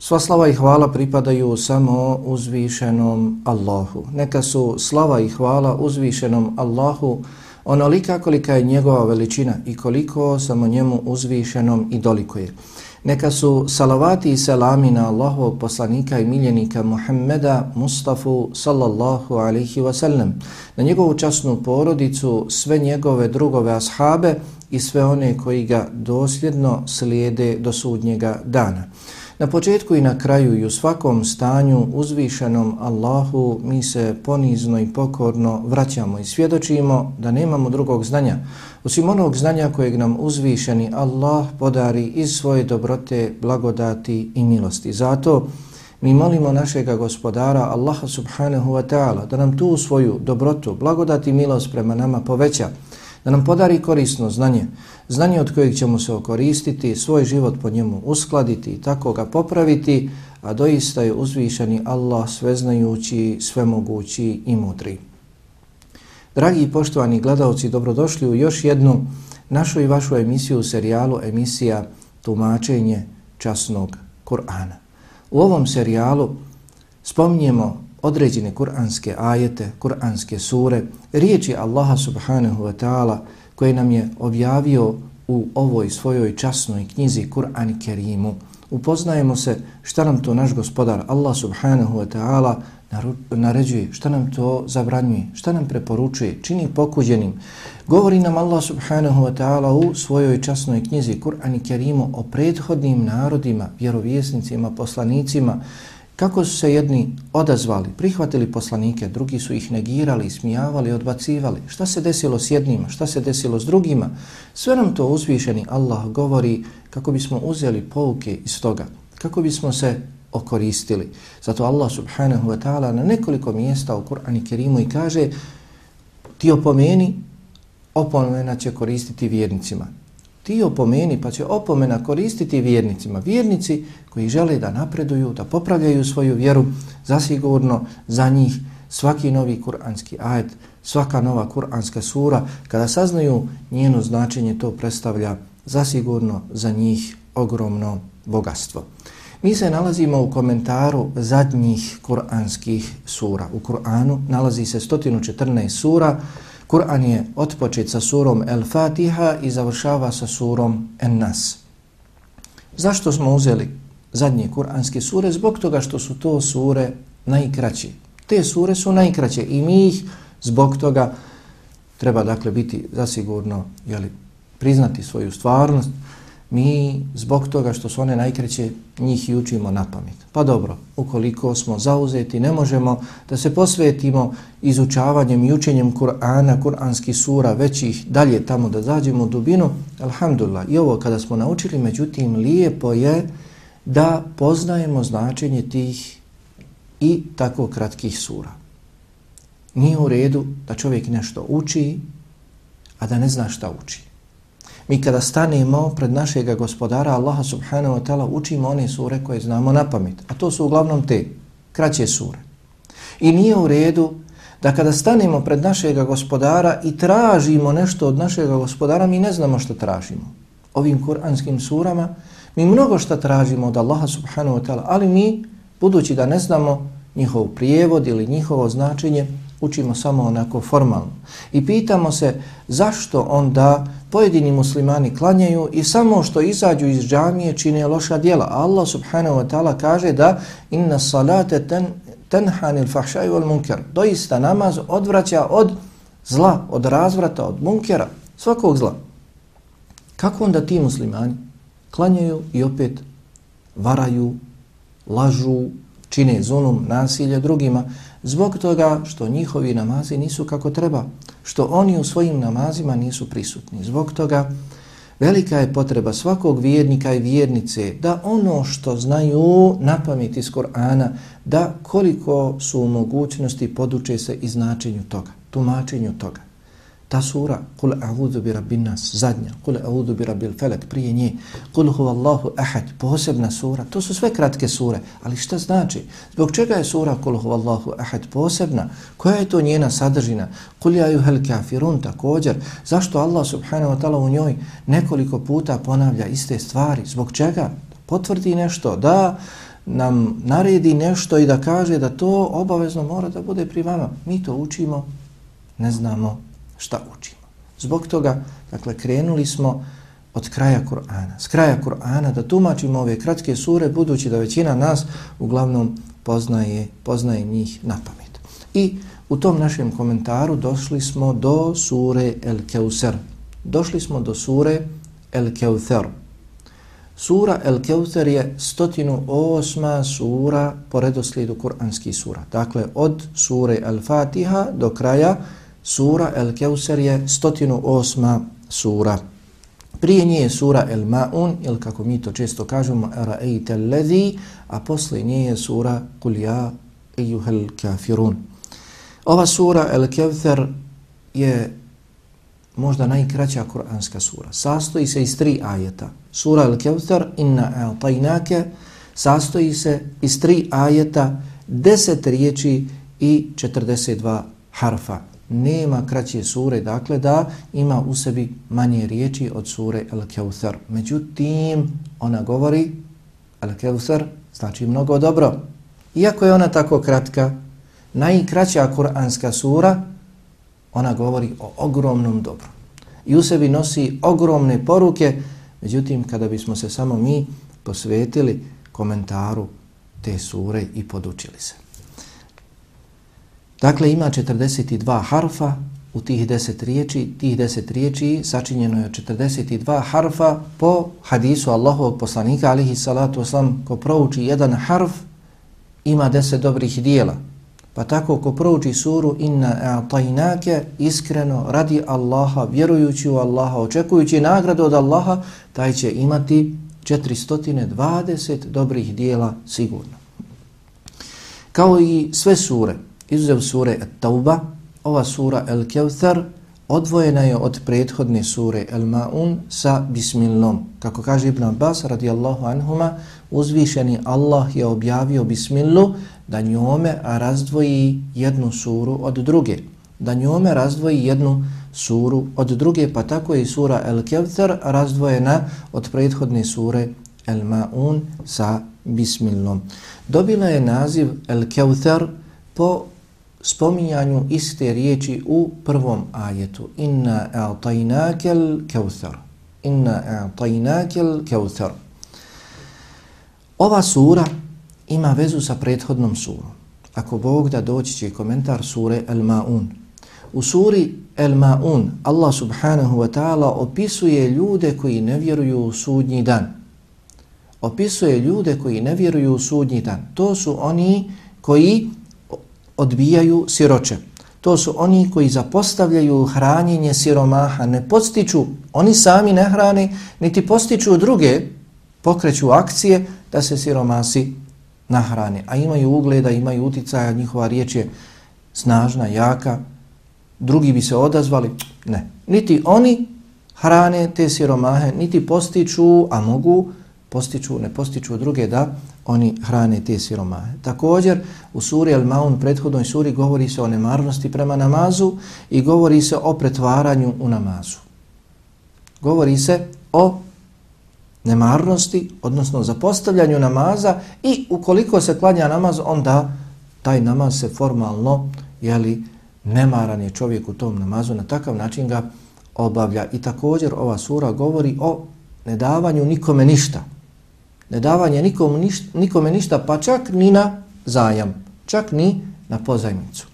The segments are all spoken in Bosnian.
Sva slava i hvala pripadaju samo uzvišenom Allahu. Neka su slava i hvala uzvišenom Allahu onolika kolika je njegova veličina i koliko samo njemu uzvišenom i dolikuje. Neka su salavati i selami na Allahovog poslanika i miljenika Muhammeda Mustafa sallallahu alaihi wasallam, na njegovu časnu porodicu, sve njegove drugove ashabe i sve one koji ga dosljedno slijede do sudnjega dana. Na početku i na kraju i u svakom stanju uzvišenom Allahu mi se ponizno i pokorno vraćamo i svjedočimo da nemamo drugog znanja. Osim onog znanja kojeg nam uzvišeni Allah podari iz svoje dobrote, blagodati i milosti. Zato mi molimo našega gospodara Allaha subhanahu wa ta'ala da nam tu svoju dobrotu, blagodati i milost prema nama poveća da nam podari korisno znanje, znanje od kojeg ćemo se okoristiti, svoj život po njemu uskladiti i tako ga popraviti, a doista je uzvišeni Allah sveznajući, svemogući i mudri. Dragi i poštovani gledalci, dobrodošli u još jednu našu i vašu emisiju u serijalu emisija Tumačenje časnog Kur'ana. U ovom serijalu spominjemo određene kuranske ajete, kuranske sure, riječi Allaha subhanahu wa ta'ala koje nam je objavio u ovoj svojoj časnoj knjizi Kur'an Kerimu. Upoznajemo se šta nam to naš gospodar Allah subhanahu wa ta'ala naređuje, šta nam to zabranjuje, šta nam preporučuje, čini pokuđenim. Govori nam Allah subhanahu wa ta'ala u svojoj časnoj knjizi Kur'an Kerimu o prethodnim narodima, vjerovjesnicima, poslanicima, Kako su se jedni odazvali, prihvatili poslanike, drugi su ih negirali, smijavali, odbacivali. Šta se desilo s jednima, šta se desilo s drugima? Sve nam to uzvišeni Allah govori kako bismo uzeli pouke iz toga, kako bismo se okoristili. Zato Allah subhanahu wa ta'ala na nekoliko mjesta u Kur'ani Kerimu i kaže ti opomeni, opomena će koristiti vjernicima ti opomeni pa će opomena koristiti vjernicima. Vjernici koji žele da napreduju, da popravljaju svoju vjeru, zasigurno za njih svaki novi kuranski ajet, svaka nova kuranska sura, kada saznaju njeno značenje, to predstavlja zasigurno za njih ogromno bogatstvo. Mi se nalazimo u komentaru zadnjih kuranskih sura. U Kur'anu nalazi se 114 sura, Kur'an je otpočet sa surom El-Fatiha i završava sa surom En-Nas. Zašto smo uzeli zadnje kur'anske sure? Zbog toga što su to sure najkraće. Te sure su najkraće i mi ih zbog toga treba dakle biti zasigurno jeli, priznati svoju stvarnost, mi zbog toga što su one najkreće njih i učimo na pamet. Pa dobro, ukoliko smo zauzeti, ne možemo da se posvetimo izučavanjem i učenjem Kur'ana, Kur'anskih sura, već ih dalje tamo da zađemo u dubinu, alhamdulillah. I ovo kada smo naučili, međutim, lijepo je da poznajemo značenje tih i tako kratkih sura. Nije u redu da čovjek nešto uči, a da ne zna šta uči. Mi kada stanemo pred našeg gospodara Allaha subhanahu wa ta'ala učimo one sure koje znamo na pamet. A to su uglavnom te kraće sure. I nije u redu da kada stanemo pred našeg gospodara i tražimo nešto od našeg gospodara, mi ne znamo što tražimo. Ovim kuranskim surama mi mnogo što tražimo od Allaha subhanahu wa ta'ala, ali mi, budući da ne znamo njihov prijevod ili njihovo značenje, učimo samo onako formalno. I pitamo se zašto onda pojedini muslimani klanjaju i samo što izađu iz džamije čine loša djela. Allah subhanahu wa ta'ala kaže da inna salate ten, tenhanil fahšaju al munker. Doista namaz odvraća od zla, od razvrata, od munkera, svakog zla. Kako onda ti muslimani klanjaju i opet varaju, lažu, čine zulum, nasilje drugima, zbog toga što njihovi namazi nisu kako treba, što oni u svojim namazima nisu prisutni. Zbog toga velika je potreba svakog vjernika i vjernice da ono što znaju na pamet iz Korana, da koliko su u mogućnosti poduče se i značenju toga, tumačenju toga. Ta sura, kul a'udhu bi rabbin nas, zadnja, kul a'udhu bi rabbil felek, prije nje, kul huvallahu ahad, posebna sura, to su sve kratke sure, ali šta znači? Zbog čega je sura kul huvallahu ahad posebna? Koja je to njena sadržina? Kul ja juhel kafirun također, zašto Allah subhanahu wa ta'ala u njoj nekoliko puta ponavlja iste stvari? Zbog čega? Potvrdi nešto, da nam naredi nešto i da kaže da to obavezno mora da bude pri vama. Mi to učimo, ne znamo šta učimo. Zbog toga, dakle, krenuli smo od kraja Kur'ana, s kraja Kur'ana da tumačimo ove kratke sure, budući da većina nas uglavnom poznaje, poznaje njih na pamet. I u tom našem komentaru došli smo do sure El Keuser. Došli smo do sure El Keuser. Sura El Keuser je 108. sura po redoslijedu kuranskih sura. Dakle, od sure El Fatiha do kraja Sura El Keuser je 108. sura. Prije nje je sura El Ma'un, ili kako mi to često kažemo, Ra'ejte ledhi, a posle nje je sura Kul ja ejuhel kafirun. Ova sura El Keuser je možda najkraća kuranska sura. Sastoji se iz tri ajeta. Sura El Keuser, inna a'tajnake, sastoji se iz tri ajeta, deset riječi i 42 harfa nema kraće sure, dakle da ima u sebi manje riječi od sure Al-Kawthar. Međutim, ona govori Al-Kawthar znači mnogo dobro. Iako je ona tako kratka, najkraća kuranska sura, ona govori o ogromnom dobru. I u sebi nosi ogromne poruke, međutim, kada bismo se samo mi posvetili komentaru te sure i podučili se. Dakle, ima 42 harfa u tih 10 riječi. Tih 10 riječi sačinjeno je 42 harfa po hadisu Allahovog poslanika, alihi salatu oslam, ko prouči jedan harf, ima 10 dobrih dijela. Pa tako, ko prouči suru inna a'tajnake, iskreno, radi Allaha, vjerujući u Allaha, očekujući nagradu od Allaha, taj će imati 420 dobrih dijela sigurno. Kao i sve sure, izuzev sure At-Tauba, ova sura El-Kevthar odvojena je od prethodne sure El-Ma'un sa Bismillom. Kako kaže Ibn Abbas radijallahu anhuma, uzvišeni Allah je objavio Bismillu da njome razdvoji jednu suru od druge. Da njome razdvoji jednu suru od druge, pa tako je sura El-Kevthar razdvojena od prethodne sure El-Ma'un sa Bismillom. Dobila je naziv El-Kevthar po spominjanju iste riječi u prvom ajetu. Inna a'tajnakel kevthar. Inna a'tajnakel kevthar. Ova sura ima vezu sa prethodnom surom. Ako Bog da doći će komentar sure El-Ma'un. U suri El-Ma'un Allah subhanahu wa ta'ala opisuje ljude koji ne vjeruju u sudnji dan. Opisuje ljude koji ne vjeruju u sudnji dan. To su oni koji odbijaju siroče. To su oni koji zapostavljaju hranjenje siromaha, ne postiču, oni sami ne hrane, niti postiču druge, pokreću akcije da se siromasi nahrane. A imaju ugleda, imaju uticaja, njihova riječ je snažna, jaka, drugi bi se odazvali, ne. Niti oni hrane te siromahe, niti postiču, a mogu, postiču, ne postiču druge da oni hrane te siromahe. Također u suri Al-Maun, prethodnoj suri, govori se o nemarnosti prema namazu i govori se o pretvaranju u namazu. Govori se o nemarnosti, odnosno zapostavljanju namaza i ukoliko se klanja namaz, onda taj namaz se formalno, jeli, nemaran je čovjek u tom namazu, na takav način ga obavlja. I također ova sura govori o nedavanju nikome ništa. Nedavanje nikom ništa, nikome ništa, pa čak ni na zajam, čak ni na pozajmicu.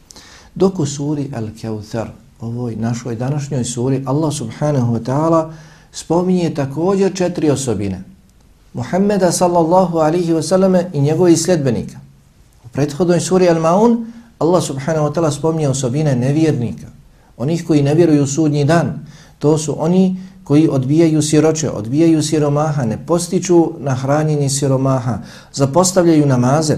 Dok u suri Al-Kawthar, ovoj našoj današnjoj suri, Allah subhanahu wa ta'ala spominje također četiri osobine. Muhammeda sallallahu alihi wasallame i njegovih sljedbenika. U prethodnoj suri Al-Maun Allah subhanahu wa ta'ala spominje osobine nevjernika. Onih koji ne vjeruju u sudnji dan. To su oni koji odbijaju siroče, odbijaju siromaha, ne postiču na hranjenje siromaha, zapostavljaju namaze,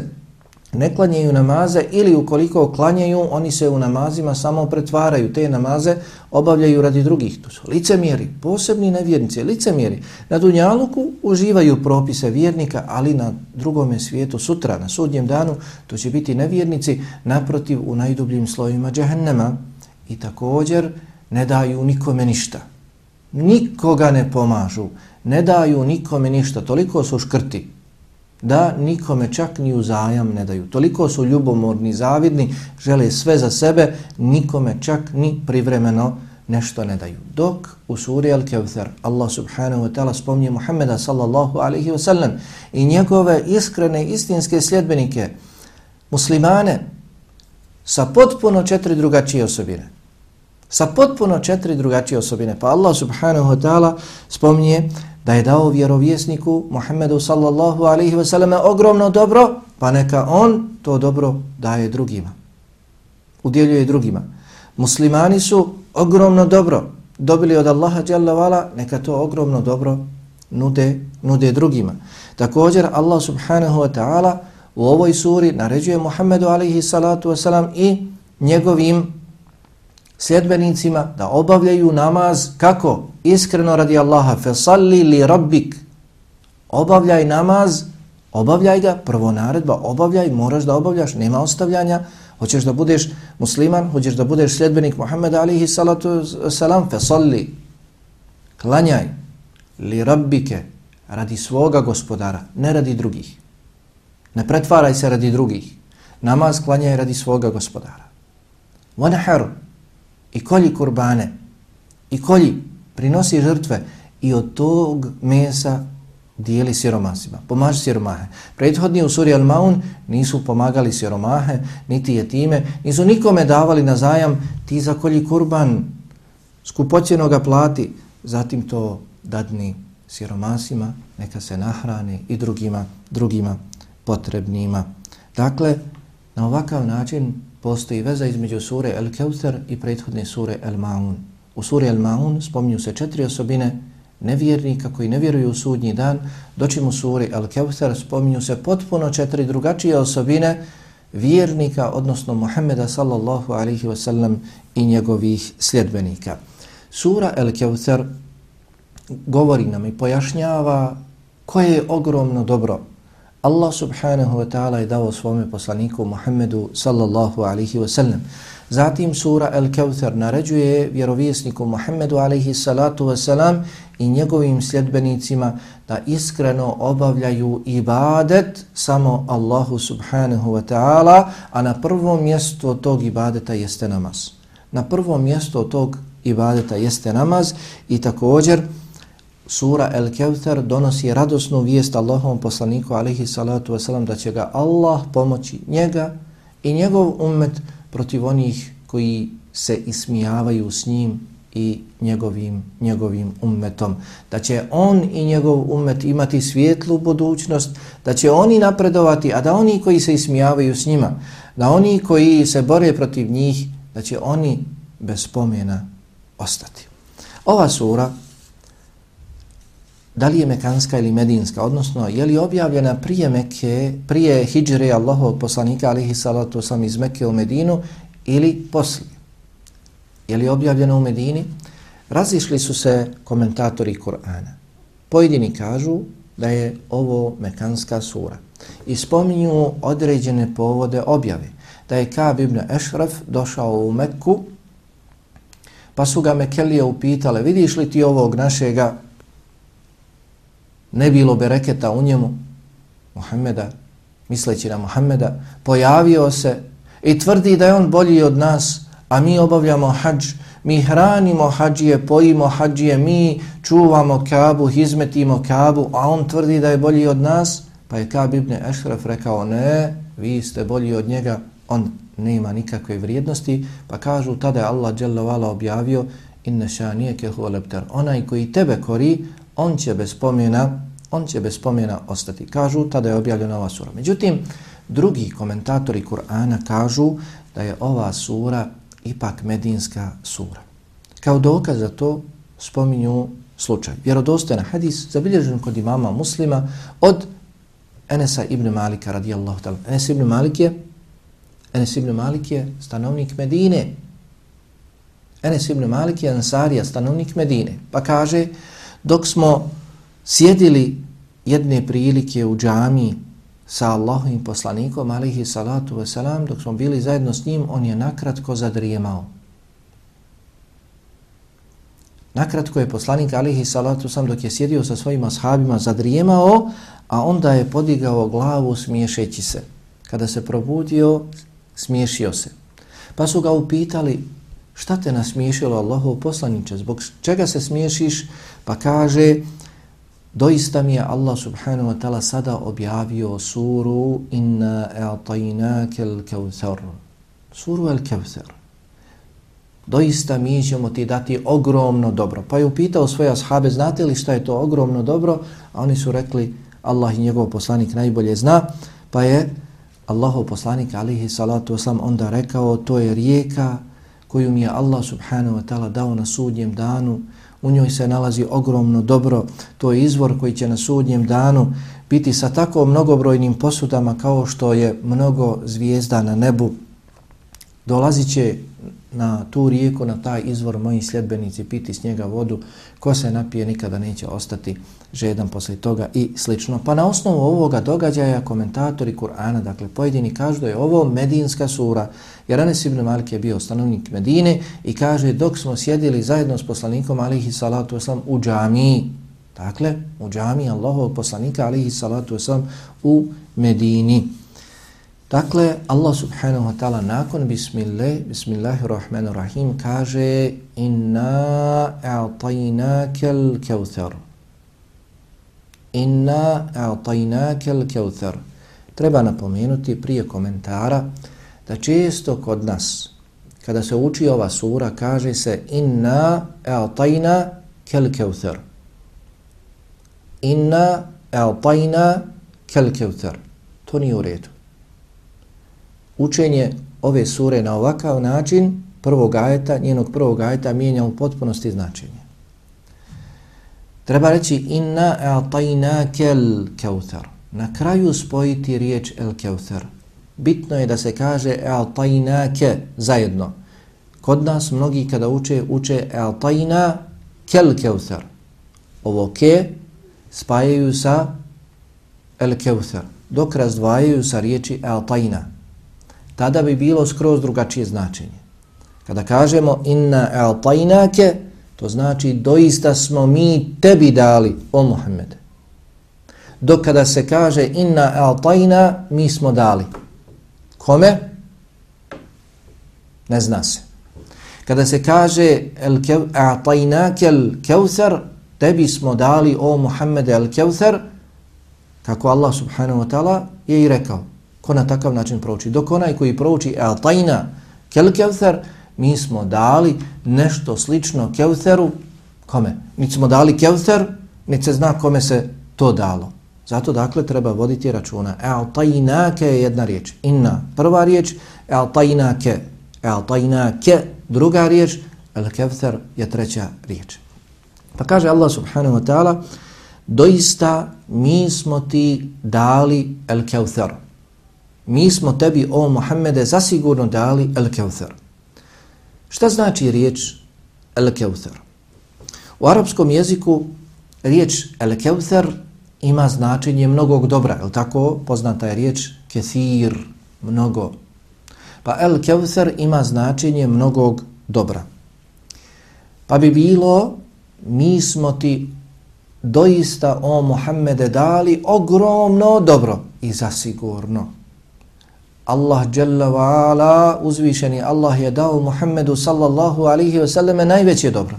ne klanjaju namaze ili ukoliko klanjaju, oni se u namazima samo pretvaraju. Te namaze obavljaju radi drugih. To su licemjeri, posebni nevjernici, licemjeri. Na Dunjaluku uživaju propise vjernika, ali na drugome svijetu sutra, na sudnjem danu, to će biti nevjernici naprotiv u najdubljim slojima džehennema i također ne daju nikome ništa. Nikoga ne pomažu, ne daju nikome ništa, toliko su škrti da nikome čak ni uzajam ne daju. Toliko su ljubomorni, zavidni, žele sve za sebe, nikome čak ni privremeno nešto ne daju. Dok u suri Al-Kawthar Allah subhanahu wa ta'ala spomnije Muhammeda sallallahu alaihi wa sallam i njegove iskrene istinske sljedbenike, muslimane, sa potpuno četiri drugačije osobine. Sa potpuno četiri drugačije osobine. Pa Allah subhanahu wa ta'ala spominje da je dao vjerovjesniku Muhammedu sallallahu alaihi wasallam ogromno dobro, pa neka on to dobro daje drugima. Udjeljuje drugima. Muslimani su ogromno dobro dobili od Allaha jalla vala, neka to ogromno dobro nude, nude drugima. Također Allah subhanahu wa ta'ala u ovoj suri naređuje Muhammedu alaihi salatu wasalam i njegovim sljedbenicima da obavljaju namaz kako? Iskreno radi Allaha. Fesalli li rabbik. Obavljaj namaz, obavljaj ga, prvo naredba, obavljaj, moraš da obavljaš, nema ostavljanja. Hoćeš da budeš musliman, hoćeš da budeš sljedbenik Muhammeda alihi salatu salam, fesalli. Klanjaj li rabbike radi svoga gospodara, ne radi drugih. Ne pretvaraj se radi drugih. Namaz klanjaj radi svoga gospodara. Wanahar, i kolji kurbane. I kolji prinosi žrtve. I od tog mesa dijeli siromasima, pomaži siromahe. Prethodni u suri Al-Maun nisu pomagali siromahe, niti je time, nisu nikome davali na zajam, ti za kolji kurban skupoćeno ga plati, zatim to dadni siromasima, neka se nahrane i drugima, drugima potrebnima. Dakle, na ovakav način postoji veza između sure El Keuter i prethodne sure El Maun. U suri El Maun spominju se četiri osobine nevjernika koji ne vjeruju u sudnji dan, doćim u suri El Keuter spominju se potpuno četiri drugačije osobine vjernika, odnosno Muhammeda sallallahu alaihi wasallam i njegovih sljedbenika. Sura El Keuter govori nam i pojašnjava koje je ogromno dobro Allah subhanahu wa ta'ala je dao svome poslaniku Muhammedu sallallahu alaihi wa sallam. Zatim sura Al-Kawthar naređuje vjerovjesniku Muhammedu alaihi salatu wa salam i njegovim sljedbenicima da iskreno obavljaju ibadet samo Allahu subhanahu wa ta'ala, a na prvom mjestu tog ibadeta jeste namaz. Na prvom mjestu tog ibadeta jeste namaz i također sura El Kevthar donosi radosnu vijest Allahovom poslaniku alaihi salatu wasalam da će ga Allah pomoći njega i njegov ummet protiv onih koji se ismijavaju s njim i njegovim, njegovim ummetom. Da će on i njegov ummet imati svijetlu budućnost, da će oni napredovati, a da oni koji se ismijavaju s njima, da oni koji se bore protiv njih, da će oni bez spomena ostati. Ova sura da li je mekanska ili medinska, odnosno je li objavljena prije Mekke, prije Hidžre Allahov poslanika alihi salatu sam iz Mekke u Medinu ili poslije. Je li objavljena u Medini? Razišli su se komentatori Kur'ana. Pojedini kažu da je ovo mekanska sura. i spominju određene povode objave. Da je Kab ibn Ešraf došao u Mekku, pa su ga Mekelije upitale, vidiš li ti ovog našega, ne bilo bereketa u njemu, Muhammeda, misleći na Muhammeda, pojavio se i tvrdi da je on bolji od nas, a mi obavljamo hađ, mi hranimo hađije, pojimo hađije, mi čuvamo kabu, hizmetimo kabu, a on tvrdi da je bolji od nas, pa je Kab ibn Ešraf rekao, ne, vi ste bolji od njega, on nema nikakve vrijednosti, pa kažu tada je Allah dželle objavio inna shaniyaka huwa al-abtar. Onaj koji tebe kori, on će bez spomena, on će bez spomena ostati. Kažu tada je objavljena ova sura. Međutim, drugi komentatori Kur'ana kažu da je ova sura ipak medinska sura. Kao dokaz za to spominju slučaj. Vjerodostojan hadis zabilježen kod imama muslima od Enesa ibn Malika radijallahu ta'ala. Enes ibn Malik je Enes ibn Malik je stanovnik Medine. Enes ibn Malik je Ansarija, stanovnik Medine. Pa kaže, dok smo sjedili jedne prilike u džami sa Allahovim poslanikom, alihi salatu wasalam, dok smo bili zajedno s njim, on je nakratko zadrijemao. Nakratko je poslanik alihi salatu sam dok je sjedio sa svojim ashabima zadrijemao, a onda je podigao glavu smiješeći se. Kada se probudio, smiješio se. Pa su ga upitali, šta te nasmiješilo Allahov poslaniče, zbog čega se smiješiš? Pa kaže, doista mi je Allah subhanahu wa ta'ala sada objavio suru inna e'tajnake l-kevthar. Suru el-kevthar. Doista mi ćemo ti dati ogromno dobro. Pa je upitao svoje ashabe, znate li šta je to ogromno dobro? A oni su rekli, Allah i njegov poslanik najbolje zna. Pa je Allahov poslanik alihi salatu wasalam onda rekao to je rijeka koju mi je Allah subhanahu wa ta'ala dao na sudnjem danu. U njoj se nalazi ogromno dobro. To je izvor koji će na sudnjem danu biti sa tako mnogobrojnim posudama kao što je mnogo zvijezda na nebu. Dolazit će na tu rijeku, na taj izvor moji sljedbenici piti s njega vodu, ko se napije nikada neće ostati žedan poslije toga i slično. Pa na osnovu ovoga događaja komentatori Kur'ana, dakle pojedini kažu da je ovo Medinska sura, jer Anes ibn Malik je bio stanovnik Medine i kaže dok smo sjedili zajedno s poslanikom alihi salatu wasalam u džamiji, dakle u džamiji Allahovog poslanika alihi salatu wasalam u Medini. Dakle, Allah subhanahu wa ta'ala nakon bismillah, bismillahirrahmanirrahim kaže inna a'tajnaka al-kawthar. Inna a'tajnaka al-kawthar. Treba napomenuti prije komentara da često kod nas kada se uči ova sura kaže se inna a'tajna kal-kawthar. Inna a'tajna kal-kawthar. To nije u redu učenje ove sure na ovakav način, prvog ajeta, njenog prvog ajeta, mijenja u potpunosti značenje. Treba reći inna atayna kel kauthar. Na kraju spojiti riječ el-kauthar. Bitno je da se kaže atayna ke zajedno. Kod nas mnogi kada uče, uče a'tajna kel-kauthar. Ovo ke spajaju sa el-kauthar. Dok razdvajaju sa riječi a'tajna tada bi bilo skroz drugačije značenje. Kada kažemo inna a'tajnake, to znači doista smo mi tebi dali, o Muhammed. Dok kada se kaže inna a'tajna, mi smo dali. Kome? Ne zna se. Kada se kaže a'tajnake el kevthar, tebi smo dali, o Muhammed el kevthar, kako Allah subhanahu wa ta'ala je i rekao ko na takav način prouči. Dok onaj koji prouči Al-Tajna kel kevthar, mi smo dali nešto slično kevtheru, kome? Mi smo dali kevther, niti se zna kome se to dalo. Zato dakle treba voditi računa. Al-tajnake je jedna riječ. Inna prva riječ, Al-Tajna ke. Al-Tajna druga riječ, Al-Kevther je treća riječ. Pa kaže Allah subhanahu wa ta'ala, doista mi smo ti dali al-kevther. mi smo tebi, o Muhammede, zasigurno dali el kevther. Šta znači riječ el-keuthar? U arapskom jeziku riječ el-keuthar ima značenje mnogog dobra, je tako? Poznata je riječ kethir, mnogo. Pa El Kevther ima značenje mnogog dobra. Pa bi bilo, mi smo ti doista o Muhammede dali ogromno dobro i zasigurno. Allah Jalla wa ala, uzvišeni Allah je dao Muhammedu sallallahu alihi wasallam najveće dobro.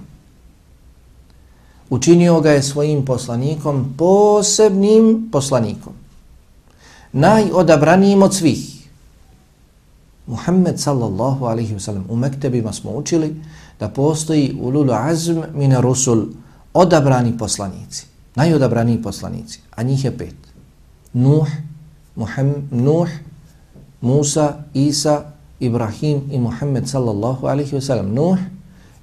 Učinio ga je svojim poslanikom, posebnim poslanikom. Najodabranijim od svih. Muhammed sallallahu alihi wasallam u mektebima smo učili da postoji ululu azm mina rusul, odabrani poslanici, najodabraniji poslanici, a njih je pet. Nuh, Muhammed, Nuh, Musa, Isa, Ibrahim i Muhammed sallallahu alaihi wa sallam. Nuh,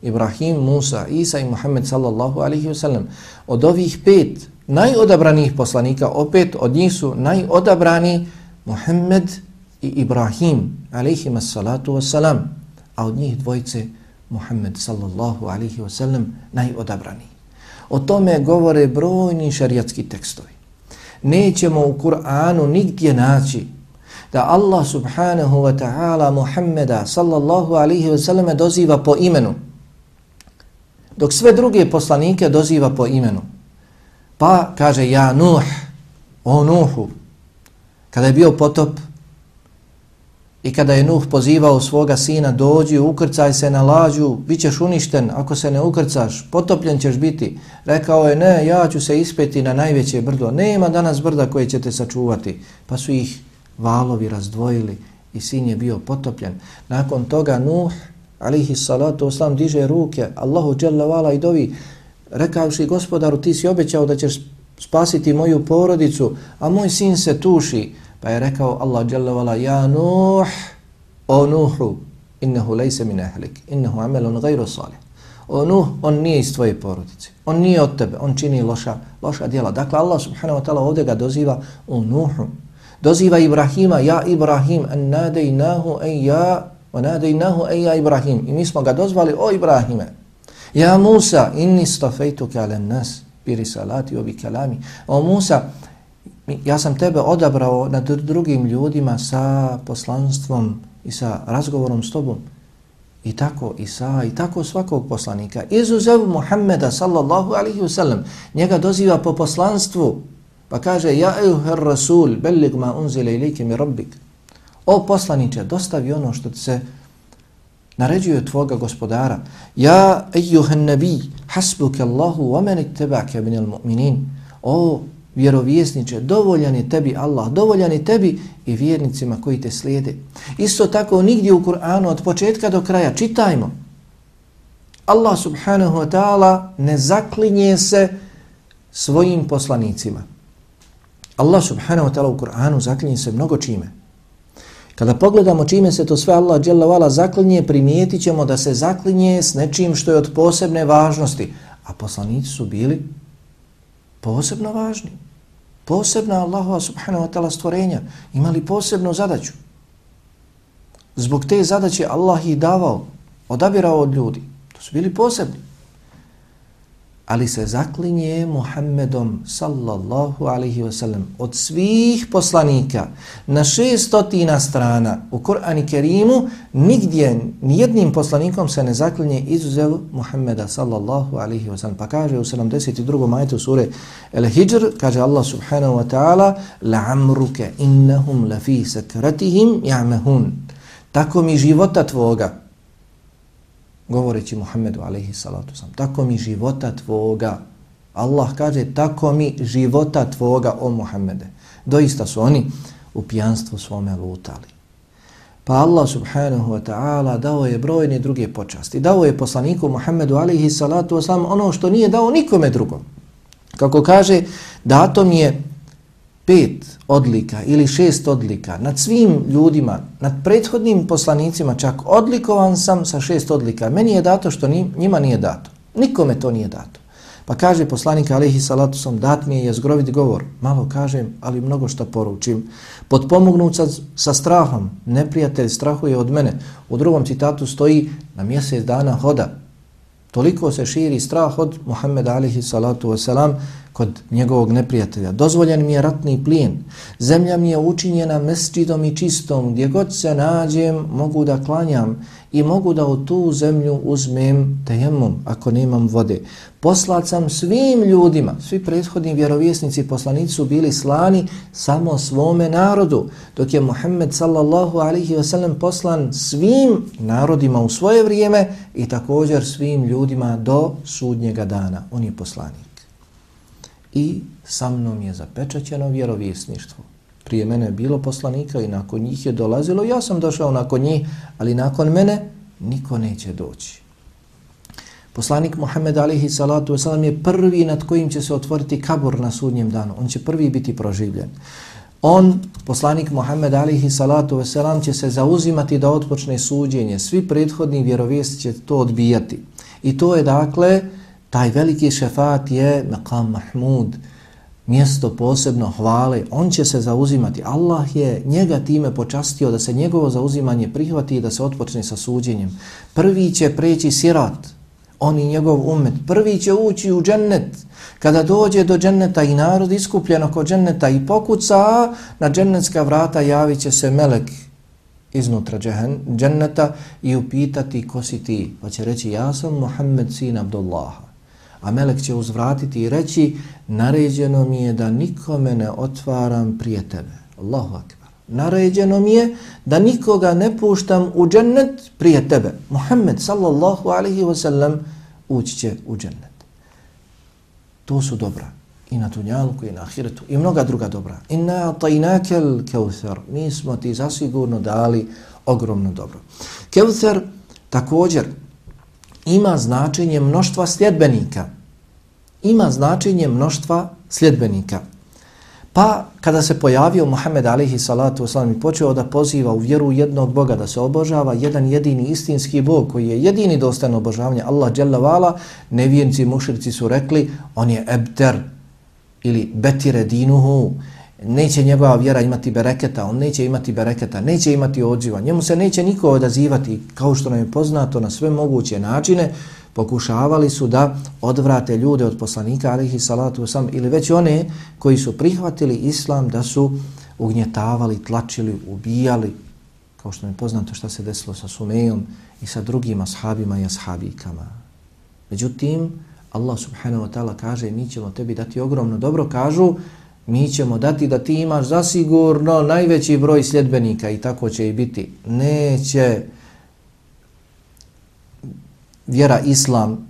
Ibrahim, Musa, Isa i Muhammed sallallahu alaihi wa sallam. Od ovih pet najodabranijih poslanika, opet od njih su najodabrani Muhammed i Ibrahim alaihi wa salatu wa salam. A od njih dvojce Muhammed sallallahu alaihi wa sallam najodabrani. O tome govore brojni šarijatski tekstovi. Nećemo u Kur'anu nigdje naći da Allah subhanahu wa ta'ala Muhammeda sallallahu alaihi wa sallam doziva po imenu. Dok sve druge poslanike doziva po imenu. Pa kaže ja Nuh, o Nuhu. Kada je bio potop, I kada je Nuh pozivao svoga sina, dođi, ukrcaj se na lađu, bit ćeš uništen, ako se ne ukrcaš, potopljen ćeš biti. Rekao je, ne, ja ću se ispeti na najveće brdo. Nema danas brda koje ćete sačuvati. Pa su ih valovi razdvojili i sin je bio potopljen. Nakon toga Nuh, alihi salatu oslam, diže ruke, Allahu dželle vala i dovi, rekavši gospodaru, ti si obećao da ćeš spasiti moju porodicu, a moj sin se tuši. Pa je rekao Allah Jalla vala, ja Nuh, o Nuhu, innehu lejse min ehlik, innehu amelun gajru salih. O Nuh, on nije iz tvoje porodice, on nije od tebe, on čini loša, loša djela. Dakle, Allah subhanahu wa ta'ala ovdje ga doziva o Nuhu. Doziva Ibrahima, ja Ibrahim, en nadejnahu en ja, wa nadejnahu en ja Ibrahim. I mi smo ga dozvali, o Ibrahime. Ja Musa, inni stafejtu kalen nas, biri salati obi kalami. O Musa, ja sam tebe odabrao nad drugim ljudima sa poslanstvom i sa razgovorom s tobom. I tako Isa, i tako svakog poslanika. Izuzev Muhammeda sallallahu alihi wasallam, njega doziva po poslanstvu, pa kaže, ja ejuher rasul, bellig ma unzile ilike mi rabbik. O poslaniće, dostavi ono što se naređuje tvoga gospodara. Ja ejuhen nabi, hasbuke Allahu, omenik meni tebake mu'minin. O vjerovjesniče, dovoljan je tebi Allah, dovoljan je tebi i vjernicima koji te slijede. Isto tako nigdje u Kur'anu od početka do kraja čitajmo. Allah subhanahu wa ta'ala ne zaklinje se svojim poslanicima. Allah subhanahu wa ta'ala u Kur'anu zaklinje se mnogo čime. Kada pogledamo čime se to sve Allah dželavala zaklinje, primijetit ćemo da se zaklinje s nečim što je od posebne važnosti. A poslanici su bili posebno važni. Posebna Allahova subhanahu wa ta'ala stvorenja imali posebnu zadaću. Zbog te zadaće Allah ih davao, odabirao od ljudi. To su bili posebni ali se zaklinje Muhammedom sallallahu alaihi wasallam od svih poslanika na šestotina strana. U Kur'ani Kerimu nigdje nijednim poslanikom se ne zaklinje izuzev Muhammeda sallallahu alaihi wasallam. Pa kaže u 72. majetu sure El Hijr kaže Allah subhanahu wa ta'ala la'amruke innahum lafi sakratihim ja'mehun. Tako mi života tvoga govoreći Muhammedu alaihi salatu sam, tako mi života tvoga, Allah kaže, tako mi života tvoga, o Muhammede. Doista su oni u pijanstvu svome lutali. Pa Allah subhanahu wa ta'ala dao je brojne druge počasti. Dao je poslaniku Muhammedu alaihi salatu wasalam ono što nije dao nikome drugom. Kako kaže, datom je pet odlika ili šest odlika nad svim ljudima, nad prethodnim poslanicima čak odlikovan sam sa šest odlika. Meni je dato što njima nije dato. Nikome to nije dato. Pa kaže poslanik alihi salatu sam, dat mi je jezgrovit govor. Malo kažem, ali mnogo što poručim. Potpomognut sa, sa strahom, neprijatelj strahuje od mene. U drugom citatu stoji na mjesec dana hoda. Toliko se širi strah od Muhammeda alihi salatu wasalam, kod njegovog neprijatelja. Dozvoljen mi je ratni plijen. Zemlja mi je učinjena mesčidom i čistom. Gdje god se nađem, mogu da klanjam i mogu da u tu zemlju uzmem tejemom ako nemam vode. Poslat sam svim ljudima, svi prethodni vjerovjesnici i poslanici su bili slani samo svome narodu, dok je Muhammed sallallahu alihi wasallam poslan svim narodima u svoje vrijeme i također svim ljudima do sudnjega dana. On je poslanik. I sa mnom je zapečaćeno vjerovjesništvo. Prije mene je bilo poslanika i nakon njih je dolazilo, ja sam došao nakon njih, ali nakon mene niko neće doći. Poslanik Muhammed alihi salatu wasalam je prvi nad kojim će se otvoriti kabor na sudnjem danu. On će prvi biti proživljen. On, poslanik Muhammed alihi salatu wasalam, će se zauzimati da otpočne suđenje. Svi prethodni vjerovijesti će to odbijati. I to je dakle, taj veliki šefat je Maqam Mahmud, mjesto posebno hvale. On će se zauzimati. Allah je njega time počastio da se njegovo zauzimanje prihvati i da se otpočne sa suđenjem. Prvi će preći sirat, on i njegov umet. Prvi će ući u džennet. Kada dođe do dženneta i narod iskupljen oko dženneta i pokuca, na džennetska vrata javit će se melek iznutra dženneta i upitati ko si ti. Pa će reći ja sam Muhammed sin Abdullaha. A melek će uzvratiti i reći naređeno mi je da nikome ne otvaram prije tebe. Allahu akbar naređeno mi je da nikoga ne puštam u džennet prije tebe. Muhammed sallallahu alaihi wa sallam ući će u džennet. To su dobra. I na tunjalku, i na ahiretu, i mnoga druga dobra. Inna tajnakel keuthar. Mi smo ti zasigurno dali ogromno dobro. Keuthar također ima značenje mnoštva sljedbenika. Ima značenje mnoštva sljedbenika. Pa kada se pojavio Muhammed alihi salatu wasalam i počeo da poziva u vjeru jednog Boga da se obožava, jedan jedini istinski Bog koji je jedini dostan obožavanja, Allah dželle vala, nevjenci mušrici su rekli, on je ebter ili betire dinuhu, neće njegova vjera imati bereketa, on neće imati bereketa, neće imati odziva, njemu se neće niko odazivati, kao što nam je poznato na sve moguće načine, pokušavali su da odvrate ljude od poslanika alihi salatu wasalam ili već one koji su prihvatili islam da su ugnjetavali, tlačili, ubijali kao što je poznato šta se desilo sa Sumejom i sa drugim ashabima i ashabikama. Međutim, Allah subhanahu wa ta'ala kaže mi ćemo tebi dati ogromno dobro, kažu mi ćemo dati da ti imaš zasigurno najveći broj sljedbenika i tako će i biti. Neće vjera islam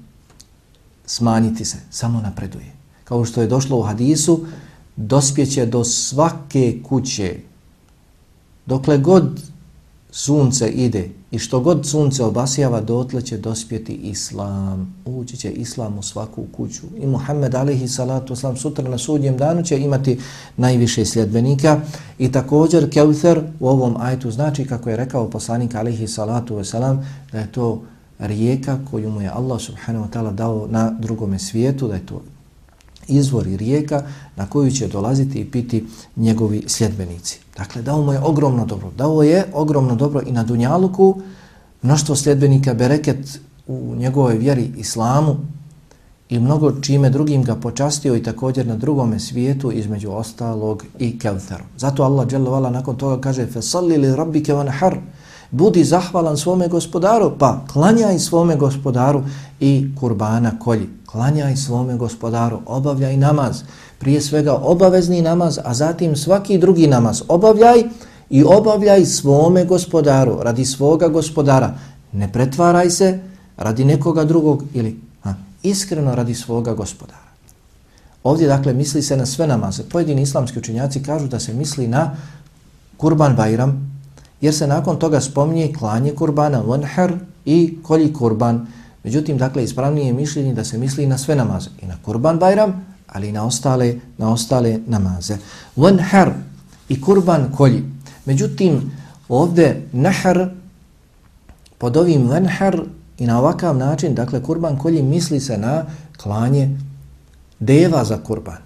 smanjiti se, samo napreduje. Kao što je došlo u hadisu, dospjeće do svake kuće, dokle god sunce ide i što god sunce obasjava, dotle će dospjeti islam. Ući će islam u svaku kuću. I Muhammed alihi salatu islam sutra na sudnjem danu će imati najviše sljedbenika. I također Keuther u ovom ajtu znači, kako je rekao poslanik alihi salatu islam da je to rijeka koju mu je Allah subhanahu wa ta'ala dao na drugome svijetu, da je to izvor i rijeka na koju će dolaziti i piti njegovi sljedbenici. Dakle, dao mu je ogromno dobro. Dao je ogromno dobro i na Dunjaluku, mnoštvo sljedbenika, bereket u njegovoj vjeri islamu i mnogo čime drugim ga počastio i također na drugome svijetu između ostalog i kevteru. Zato Allah dželovala nakon toga kaže فَصَلِّ لِي رَبِّكَ وَنَحَرُ budi zahvalan svome gospodaru, pa klanjaj svome gospodaru i kurbana kolji. Klanjaj svome gospodaru, obavljaj namaz. Prije svega obavezni namaz, a zatim svaki drugi namaz. Obavljaj i obavljaj svome gospodaru, radi svoga gospodara. Ne pretvaraj se radi nekoga drugog ili ha, iskreno radi svoga gospodara. Ovdje dakle misli se na sve namaze. Pojedini islamski učenjaci kažu da se misli na kurban bajram, jer se nakon toga spominje klanje kurbana, vanher i kolji kurban. Međutim, dakle, ispravnije mišljenje da se misli na sve namaze, i na kurban bajram, ali i na ostale, na ostale namaze. Vanher i kurban kolji. Međutim, ovdje nahr, pod ovim vanher i na ovakav način, dakle, kurban kolji misli se na klanje deva za kurban.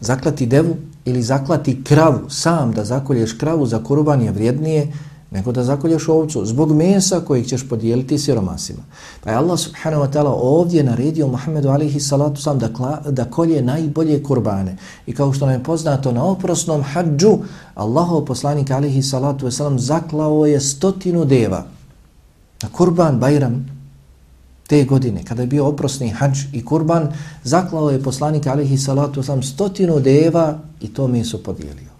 Zaklati devu ili zaklati kravu, sam da zakolješ kravu za kurban je vrijednije nego da zakolješ ovcu zbog mesa kojeg ćeš podijeliti siromasima. Pa je Allah subhanahu wa ta'ala ovdje naredio Muhammedu alihi salatu sam da, kla, da kolje najbolje kurbane. I kao što nam je poznato na oprosnom hađu, Allahov poslanik alihi salatu wasalam zaklao je stotinu deva. Na kurban Bajram te godine, kada je bio oprosni hađ i kurban, zaklao je poslanik alihi salatu sam stotinu deva i to meso podijelio.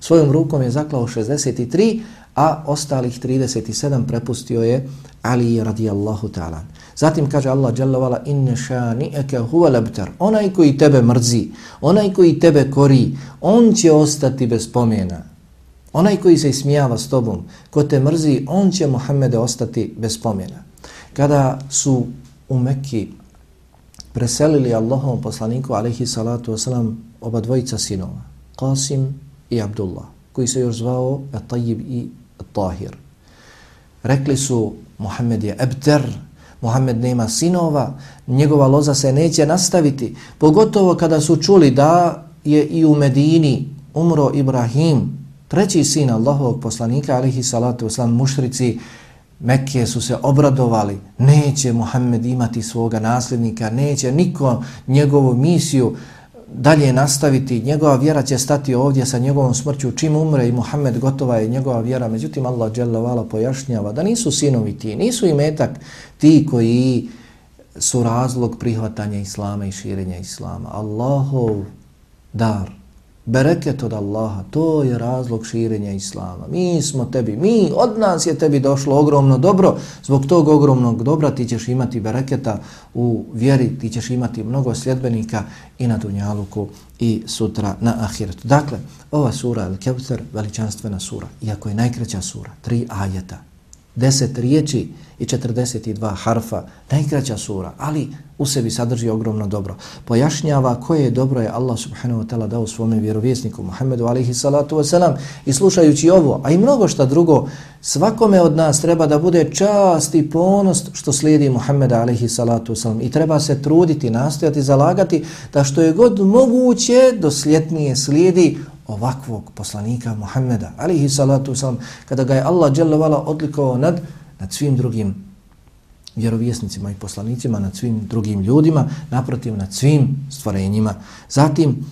Svojom rukom je zaklao 63, a ostalih 37 prepustio je Ali radijallahu ta'ala. Zatim kaže Allah jalla vala inne šani'eke huva labtar. Onaj koji tebe mrzi, onaj koji tebe kori, on će ostati bez spomena. Onaj koji se ismijava s tobom, ko te mrzi, on će Muhammede ostati bez spomena. Kada su u Mekki preselili Allahom poslaniku alaihi salatu wasalam oba dvojica sinova, Qasim i Abdullah, koji se još zvao At-Tayyib i Tahir. Rekli su Muhammed je ebter, Muhammed nema sinova, njegova loza se neće nastaviti. Pogotovo kada su čuli da je i u Medini umro Ibrahim, treći sin Allahovog poslanika, alihi salatu wasalam, mušrici, Mekke su se obradovali, neće Muhammed imati svoga nasljednika, neće niko njegovu misiju dalje nastaviti, njegova vjera će stati ovdje sa njegovom smrću, čim umre i Muhammed gotova je njegova vjera, međutim Allah dželavala pojašnjava da nisu sinovi ti, nisu i metak ti koji su razlog prihvatanja Islama i širenja Islama. Allahov dar, bereket od Allaha, to je razlog širenja Islama. Mi smo tebi, mi, od nas je tebi došlo ogromno dobro, zbog tog ogromnog dobra ti ćeš imati bereketa u vjeri, ti ćeš imati mnogo sljedbenika i na Dunjaluku i sutra na Ahiretu. Dakle, ova sura Al-Kevter, veličanstvena sura, iako je najkraća sura, tri ajeta, deset riječi i 42 harfa, najkraća sura, ali u sebi sadrži ogromno dobro. Pojašnjava koje dobro je Allah subhanahu wa ta'ala dao svome vjerovjesniku Muhammedu alaihi salatu wasalam i slušajući ovo, a i mnogo šta drugo, svakome od nas treba da bude čast i ponost što slijedi Muhammeda alaihi salatu wasalam i treba se truditi, nastojati, zalagati da što je god moguće dosljetnije slijedi ovakvog poslanika Muhammeda, alihi salatu wasalam, kada ga je Allah dželovala odlikovao nad, nad svim drugim vjerovjesnicima i poslanicima, nad svim drugim ljudima, naprotiv nad svim stvorenjima. Zatim,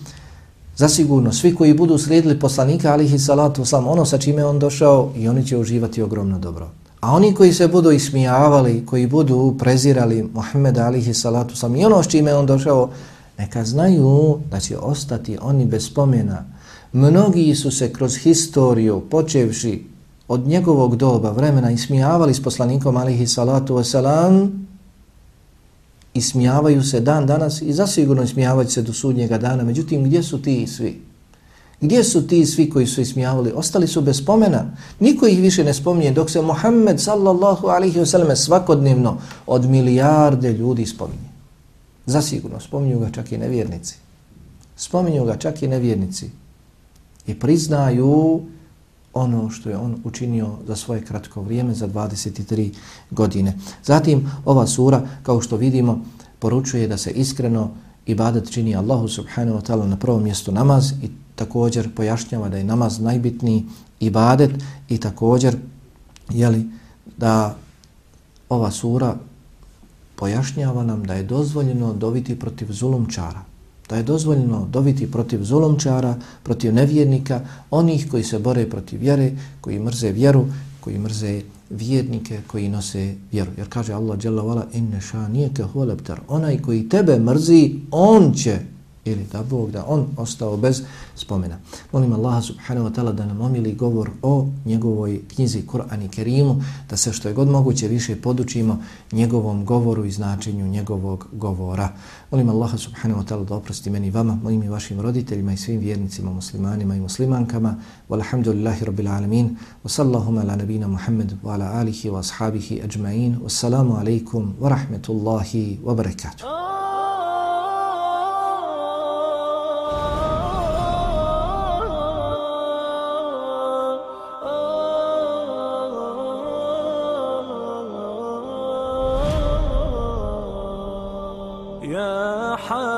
zasigurno, svi koji budu slijedili poslanika, alihi salatu wasalam, ono sa čime on došao, i oni će uživati ogromno dobro. A oni koji se budu ismijavali, koji budu prezirali Muhammeda, alihi salatu wasalam, i ono s čime on došao, neka znaju da će ostati oni bez spomena, Mnogi su se kroz historiju, počevši od njegovog doba, vremena, ismijavali s poslanikom alihi salatu wasalam, ismijavaju se dan danas i zasigurno ismijavaju se do sudnjega dana. Međutim, gdje su ti svi? Gdje su ti svi koji su ismijavali? Ostali su bez spomena. Niko ih više ne spominje dok se Muhammed sallallahu alihi wasalam svakodnevno od milijarde ljudi spominje. Zasigurno, spominju ga čak i nevjernici. Spominju ga čak i nevjernici i priznaju ono što je on učinio za svoje kratko vrijeme, za 23 godine. Zatim, ova sura, kao što vidimo, poručuje da se iskreno ibadat čini Allahu subhanahu wa ta'ala na prvom mjestu namaz i također pojašnjava da je namaz najbitniji ibadet i također jeli, da ova sura pojašnjava nam da je dozvoljeno doviti protiv zulumčara, da je dozvoljeno dobiti protiv zulomčara, protiv nevjernika, onih koji se bore protiv vjere, koji mrze vjeru, koji mrze vjernike, koji nose vjeru. Jer kaže Allah, dželle vala, inne ša nije ke hualeptar. Onaj koji tebe mrzi, on će ili da Bog da on ostao bez spomena. Molim Allaha subhanahu wa ta'ala da nam omili govor o njegovoj knjizi Kur'an i Kerimu, da se što je god moguće više podučimo njegovom govoru i značenju njegovog govora. Molim Allaha subhanahu wa ta'ala da oprosti meni vama, mojim i vašim roditeljima i svim vjernicima, muslimanima i muslimankama. Walhamdulillahi rabbil alamin. Wa sallahuma ala nabina Muhammad wa ala alihi wa ashabihi ajma'in. Wassalamu alaikum wa rahmetullahi wa barakatuh. Oh!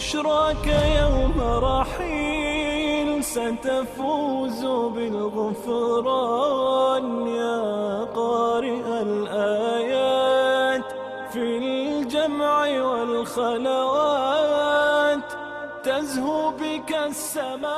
بشراك يوم رحيل ستفوز بالغفران يا قارئ الآيات في الجمع والخلوات تزهو بك السماء